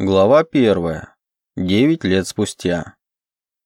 Глава первая. Девять лет спустя.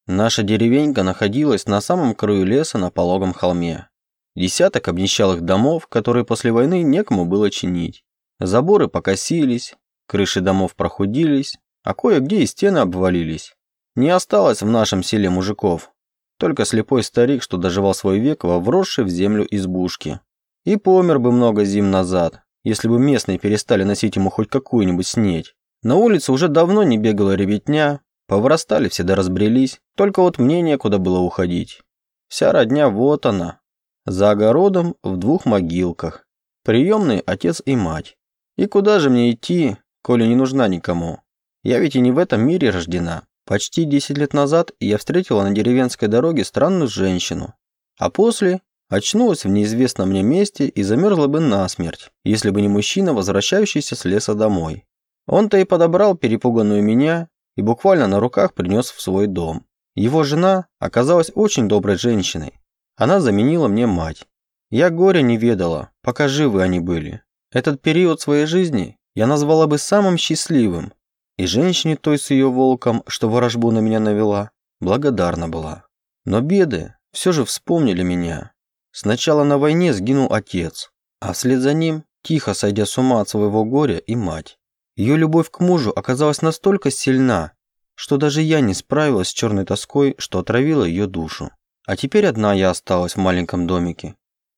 Наша деревенька находилась на самом краю леса на пологом холме. Десяток обнищалых домов, которые после войны некому было чинить. Заборы покосились, крыши домов прохудились, а кое-где и стены обвалились. Не осталось в нашем селе мужиков, только слепой старик, что доживал свой век во вросшей в землю избушке. И помер бы много зим назад, если бы местные перестали носить ему хоть какую-нибудь снеть. На улице уже давно не бегала ребятня, повырастали все да разбрелись, только вот мне некуда было уходить. Вся родня вот она, за огородом в двух могилках, приемный отец и мать. И куда же мне идти, коли не нужна никому? Я ведь и не в этом мире рождена. Почти 10 лет назад я встретила на деревенской дороге странную женщину, а после очнулась в неизвестном мне месте и замерзла бы насмерть, если бы не мужчина, возвращающийся с леса домой. Он-то и подобрал перепуганную меня и буквально на руках принес в свой дом. Его жена оказалась очень доброй женщиной. Она заменила мне мать. Я горя не ведала, пока живы они были. Этот период своей жизни я назвала бы самым счастливым. И женщине той с ее волком, что ворожбу на меня навела, благодарна была. Но беды все же вспомнили меня. Сначала на войне сгинул отец, а вслед за ним, тихо сойдя с ума от своего горя, и мать. Ее любовь к мужу оказалась настолько сильна, что даже я не справилась с черной тоской, что отравила ее душу. А теперь одна я осталась в маленьком домике,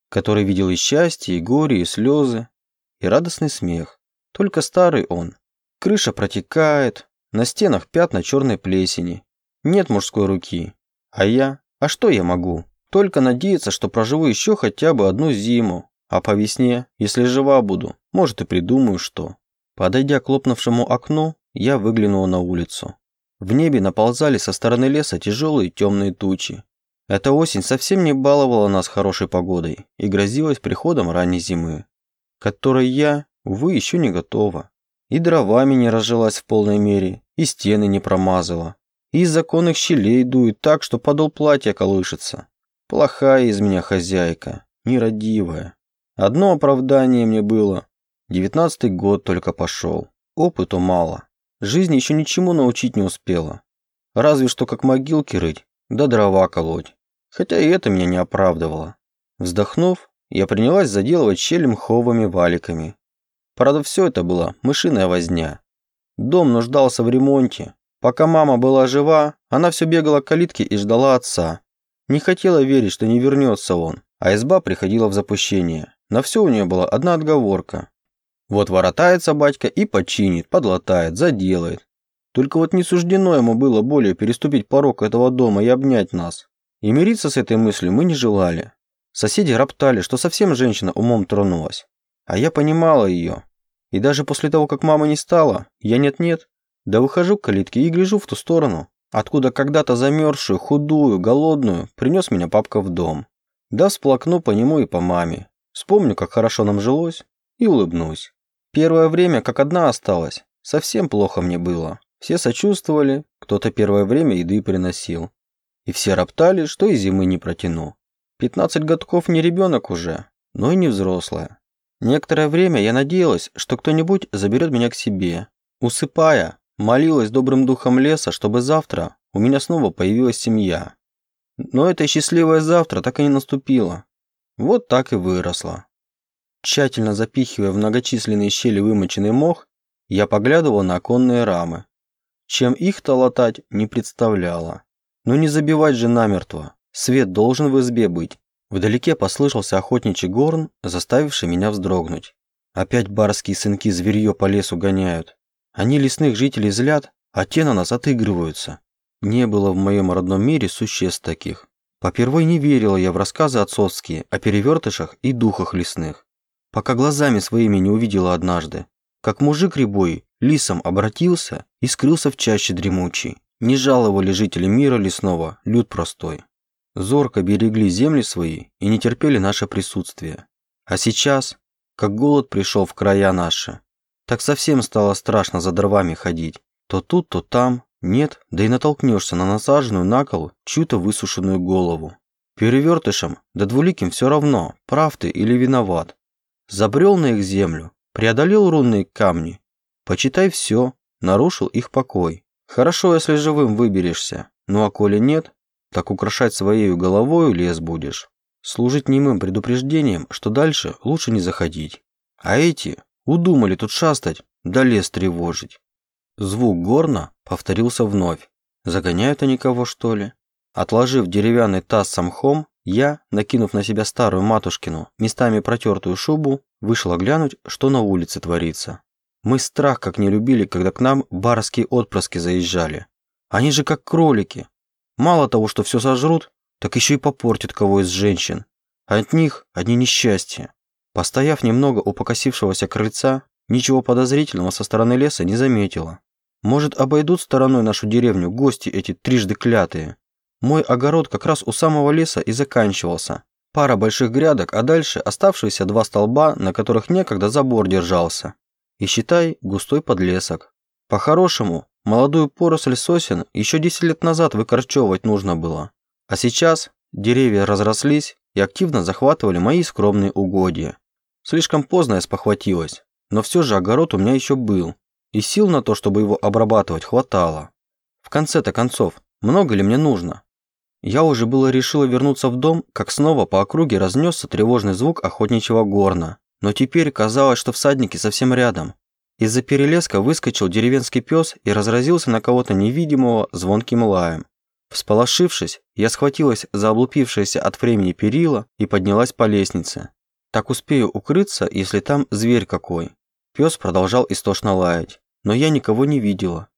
который видел и счастье, и горе, и слезы, и радостный смех. Только старый он. Крыша протекает, на стенах пятна черной плесени. Нет мужской руки. А я? А что я могу? Только надеяться, что проживу еще хотя бы одну зиму. А по весне, если жива буду, может и придумаю что. Подойдя к лопнувшему окну, я выглянула на улицу. В небе наползали со стороны леса тяжелые темные тучи. Эта осень совсем не баловала нас хорошей погодой и грозилась приходом ранней зимы, которой я, увы, еще не готова. И дровами не разжилась в полной мере, и стены не промазала. И из законных щелей дует так, что подол платья колышется. Плохая из меня хозяйка, нерадивая. Одно оправдание мне было Девятнадцатый год только пошел. Опыту мало. Жизнь еще ничему научить не успела. Разве что как могилки рыть, да дрова колоть. Хотя и это меня не оправдывало. Вздохнув, я принялась заделывать щели мховыми валиками. Правда, все это было мышиная возня. Дом нуждался в ремонте. Пока мама была жива, она все бегала к калитке и ждала отца. Не хотела верить, что не вернется он, а изба приходила в запущение. На все у нее была одна отговорка. Вот воротается батька и починит, подлатает, заделает. Только вот не суждено ему было более переступить порог этого дома и обнять нас. И мириться с этой мыслью мы не желали. Соседи роптали, что совсем женщина умом тронулась. А я понимала ее. И даже после того, как мама не стала, я нет-нет, да выхожу к калитке и гляжу в ту сторону, откуда когда-то замерзшую, худую, голодную принес меня папка в дом. Да всплакну по нему и по маме. Вспомню, как хорошо нам жилось, и улыбнусь. Первое время как одна осталась. Совсем плохо мне было. Все сочувствовали, кто-то первое время еды приносил. И все роптали, что и зимы не протяну. 15 годков не ребенок уже, но и не взрослая. Некоторое время я надеялась, что кто-нибудь заберет меня к себе. Усыпая, молилась добрым духом леса, чтобы завтра у меня снова появилась семья. Но это счастливое завтра так и не наступило. Вот так и выросла. Тщательно запихивая в многочисленные щели вымоченный мох, я поглядывал на оконные рамы. Чем их-то латать, не представляла. Но не забивать же намертво. Свет должен в избе быть. Вдалеке послышался охотничий горн, заставивший меня вздрогнуть. Опять барские сынки зверье по лесу гоняют. Они лесных жителей злят, а те на нас отыгрываются. Не было в моем родном мире существ таких. Попервой не верила я в рассказы отцовские о перевертышах и духах лесных пока глазами своими не увидела однажды, как мужик рябой лисом обратился и скрылся в чаще дремучей. Не жаловали жители мира лесного, люд простой. Зорко берегли земли свои и не терпели наше присутствие. А сейчас, как голод пришел в края наши, так совсем стало страшно за дровами ходить. То тут, то там, нет, да и натолкнешься на насаженную на кол чью-то высушенную голову. Перевертышам, да двуликим все равно, прав ты или виноват. Забрел на их землю, преодолел рунные камни. Почитай все, нарушил их покой. Хорошо, если живым выберешься, ну а коли нет, так украшать своей головою лес будешь. Служить немым предупреждением, что дальше лучше не заходить. А эти удумали тут шастать, да лес тревожить. Звук горна повторился вновь. Загоняют они кого, что ли? Отложив деревянный таз с мхом, я, накинув на себя старую матушкину, местами протертую шубу, вышла глянуть, что на улице творится. Мы страх как не любили, когда к нам барские отпрыски заезжали. Они же как кролики. Мало того, что все сожрут, так еще и попортят кого из женщин. От них одни несчастья. Постояв немного у покосившегося крыльца, ничего подозрительного со стороны леса не заметила. Может, обойдут стороной нашу деревню гости эти трижды клятые. Мой огород как раз у самого леса и заканчивался. Пара больших грядок, а дальше оставшиеся два столба, на которых некогда забор держался. И считай, густой подлесок. По-хорошему, молодую поросль сосен еще 10 лет назад выкорчевывать нужно было. А сейчас деревья разрослись и активно захватывали мои скромные угодья. Слишком поздно я спохватилась, но все же огород у меня еще был, и сил на то, чтобы его обрабатывать, хватало. В конце-то концов, много ли мне нужно? Я уже было решила вернуться в дом, как снова по округе разнесся тревожный звук охотничьего горна. Но теперь казалось, что всадники совсем рядом. Из-за перелеска выскочил деревенский пес и разразился на кого-то невидимого звонким лаем. Всполошившись, я схватилась за облупившееся от времени перила и поднялась по лестнице. Так успею укрыться, если там зверь какой. Пес продолжал истошно лаять, но я никого не видела.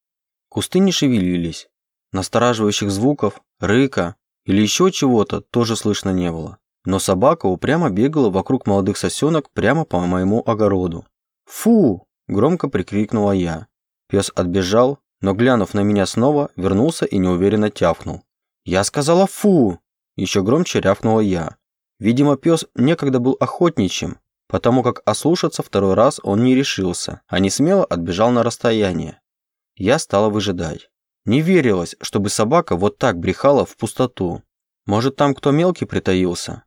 Кусты не шевелились. Настораживающих звуков, рыка или еще чего-то тоже слышно не было. Но собака упрямо бегала вокруг молодых сосенок прямо по моему огороду. «Фу!» – громко прикрикнула я. Пес отбежал, но, глянув на меня снова, вернулся и неуверенно тявкнул. «Я сказала фу!» – еще громче рявкнула я. Видимо, пес некогда был охотничьим, потому как ослушаться второй раз он не решился, а не смело отбежал на расстояние. Я стала выжидать. Не верилось, чтобы собака вот так брехала в пустоту. Может, там кто мелкий притаился?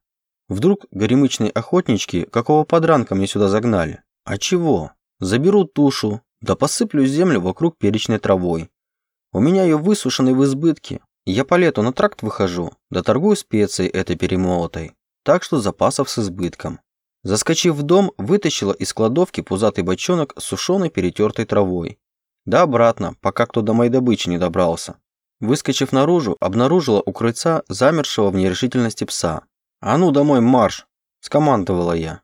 Вдруг горемычные охотнички какого подранка мне сюда загнали? А чего? Заберу тушу, да посыплю землю вокруг перечной травой. У меня ее высушенной в избытке. Я по лету на тракт выхожу, да торгую специей этой перемолотой. Так что запасов с избытком. Заскочив в дом, вытащила из кладовки пузатый бочонок с сушеной перетертой травой. Да обратно, пока кто до моей добычи не добрался. Выскочив наружу, обнаружила у крыльца замершего в нерешительности пса. «А ну домой марш!» – скомандовала я.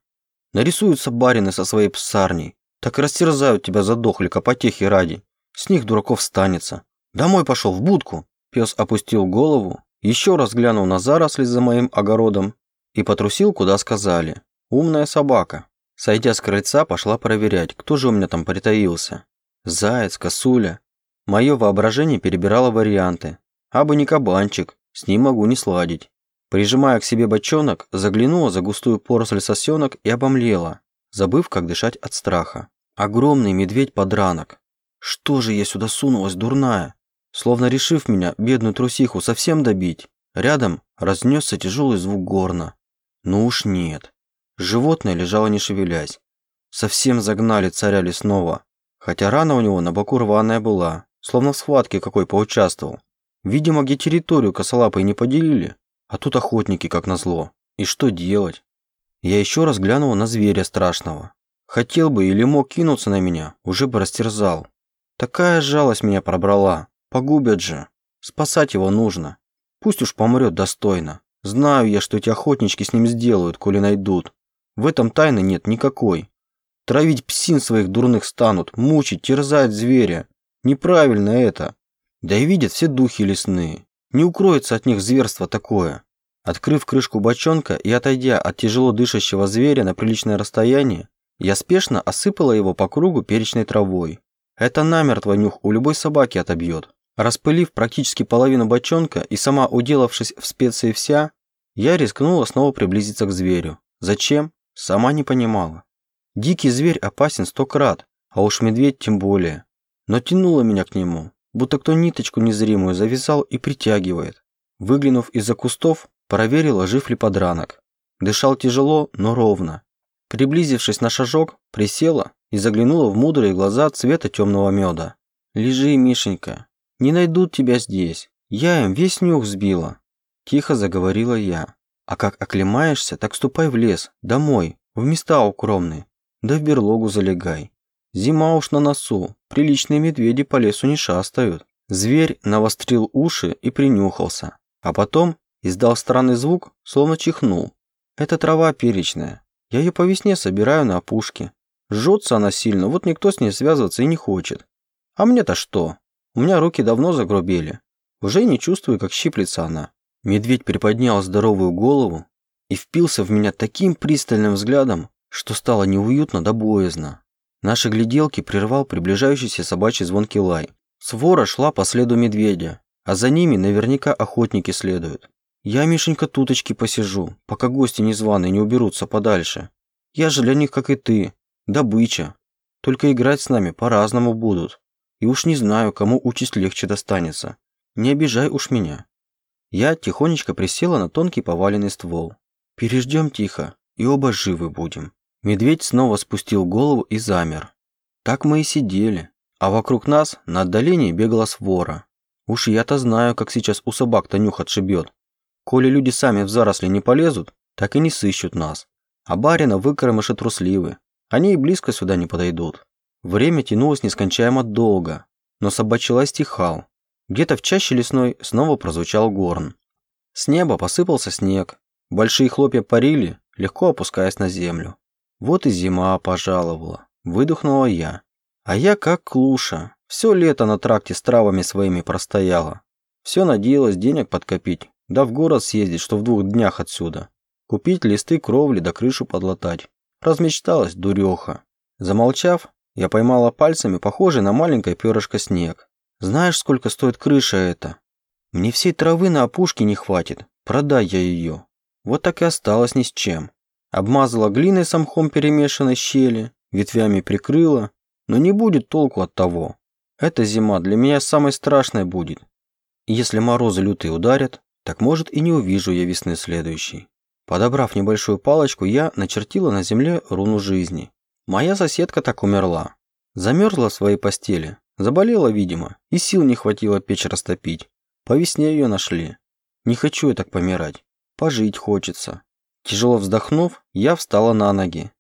«Нарисуются барины со своей псарней, так и растерзают тебя задохлика потехи ради. С них дураков станется. Домой пошел, в будку!» Пес опустил голову, еще раз глянул на заросли за моим огородом и потрусил, куда сказали. Умная собака. Сойдя с крыльца, пошла проверять, кто же у меня там притаился. Заяц, косуля. Мое воображение перебирало варианты. Абы не кабанчик, с ним могу не сладить. Прижимая к себе бочонок, заглянула за густую поросль сосенок и обомлела, забыв, как дышать от страха. Огромный медведь-подранок. Что же я сюда сунулась, дурная? Словно решив меня, бедную трусиху, совсем добить, рядом разнесся тяжелый звук горна. Ну уж нет. Животное лежало не шевелясь. Совсем загнали царя лесного. Хотя рана у него на боку рваная была, словно в схватке какой поучаствовал. Видимо, где территорию косолапой не поделили, а тут охотники как назло. И что делать? Я еще раз глянул на зверя страшного. Хотел бы или мог кинуться на меня, уже бы растерзал. Такая жалость меня пробрала. Погубят же. Спасать его нужно. Пусть уж помрет достойно. Знаю я, что эти охотнички с ним сделают, коли найдут. В этом тайны нет никакой. Травить псин своих дурных станут, мучить, терзать зверя. Неправильно это. Да и видят все духи лесные. Не укроется от них зверство такое. Открыв крышку бочонка и отойдя от тяжело дышащего зверя на приличное расстояние, я спешно осыпала его по кругу перечной травой. Это намертво нюх у любой собаки отобьет. Распылив практически половину бочонка и сама уделавшись в специи вся, я рискнула снова приблизиться к зверю. Зачем? Сама не понимала. Дикий зверь опасен сто крат, а уж медведь тем более. Но тянуло меня к нему, будто кто ниточку незримую завязал и притягивает. Выглянув из-за кустов, проверила, жив ли подранок. Дышал тяжело, но ровно. Приблизившись на шажок, присела и заглянула в мудрые глаза цвета темного меда. Лежи, Мишенька. Не найдут тебя здесь. Я им весь нюх сбила. Тихо заговорила я. А как оклемаешься, так ступай в лес, домой, в места укромные. Да в берлогу залегай. Зима уж на носу, приличные медведи по лесу не шастают. Зверь навострил уши и принюхался, а потом издал странный звук, словно чихнул. Это трава перечная. Я ее по весне собираю на опушке. Жжется она сильно, вот никто с ней связываться и не хочет. А мне-то что? У меня руки давно загрубели. Уже не чувствую, как щиплется она. Медведь приподнял здоровую голову и впился в меня таким пристальным взглядом, что стало неуютно да боязно. Наши гляделки прервал приближающийся собачий звонкий лай. Свора шла по следу медведя, а за ними наверняка охотники следуют. Я, Мишенька, туточки посижу, пока гости незваные не уберутся подальше. Я же для них, как и ты, добыча. Только играть с нами по-разному будут. И уж не знаю, кому участь легче достанется. Не обижай уж меня. Я тихонечко присела на тонкий поваленный ствол. Переждем тихо, и оба живы будем. Медведь снова спустил голову и замер. Так мы и сидели, а вокруг нас на отдалении бегала свора. Уж я-то знаю, как сейчас у собак-то нюх отшибет. Коли люди сами в заросли не полезут, так и не сыщут нас. А барина выкормыши трусливы. Они и близко сюда не подойдут. Время тянулось нескончаемо долго, но собачий стихал. Где-то в чаще лесной снова прозвучал горн. С неба посыпался снег. Большие хлопья парили, легко опускаясь на землю. Вот и зима пожаловала. Выдохнула я. А я как клуша. Все лето на тракте с травами своими простояла. Все надеялась денег подкопить, да в город съездить, что в двух днях отсюда. Купить листы кровли да крышу подлатать. Размечталась дуреха. Замолчав, я поймала пальцами похожий на маленькое перышко снег. Знаешь, сколько стоит крыша эта? Мне всей травы на опушке не хватит. Продай я ее. Вот так и осталось ни с чем. Обмазала глиной с мхом перемешанной щели, ветвями прикрыла, но не будет толку от того. Эта зима для меня самой страшной будет. если морозы лютые ударят, так может и не увижу я весны следующей. Подобрав небольшую палочку, я начертила на земле руну жизни. Моя соседка так умерла. Замерзла в своей постели, заболела, видимо, и сил не хватило печь растопить. По весне ее нашли. Не хочу я так помирать. Пожить хочется. Тяжело вздохнув, я встала на ноги.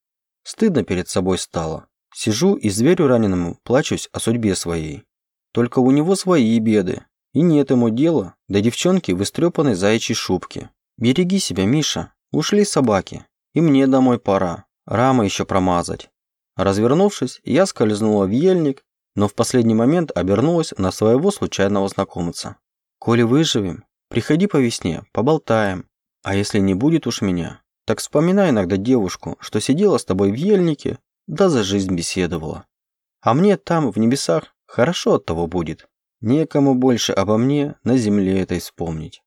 Стыдно перед собой стало. Сижу и зверю раненому плачусь о судьбе своей. Только у него свои беды. И нет ему дела до девчонки в истрепанной заячьей шубке. Береги себя, Миша. Ушли собаки. И мне домой пора. Рамы еще промазать. Развернувшись, я скользнула в ельник, но в последний момент обернулась на своего случайного знакомца. «Коли выживем, приходи по весне, поболтаем. А если не будет уж меня, так вспоминай иногда девушку, что сидела с тобой в ельнике, да за жизнь беседовала. А мне там, в небесах, хорошо от того будет. Некому больше обо мне на земле этой вспомнить.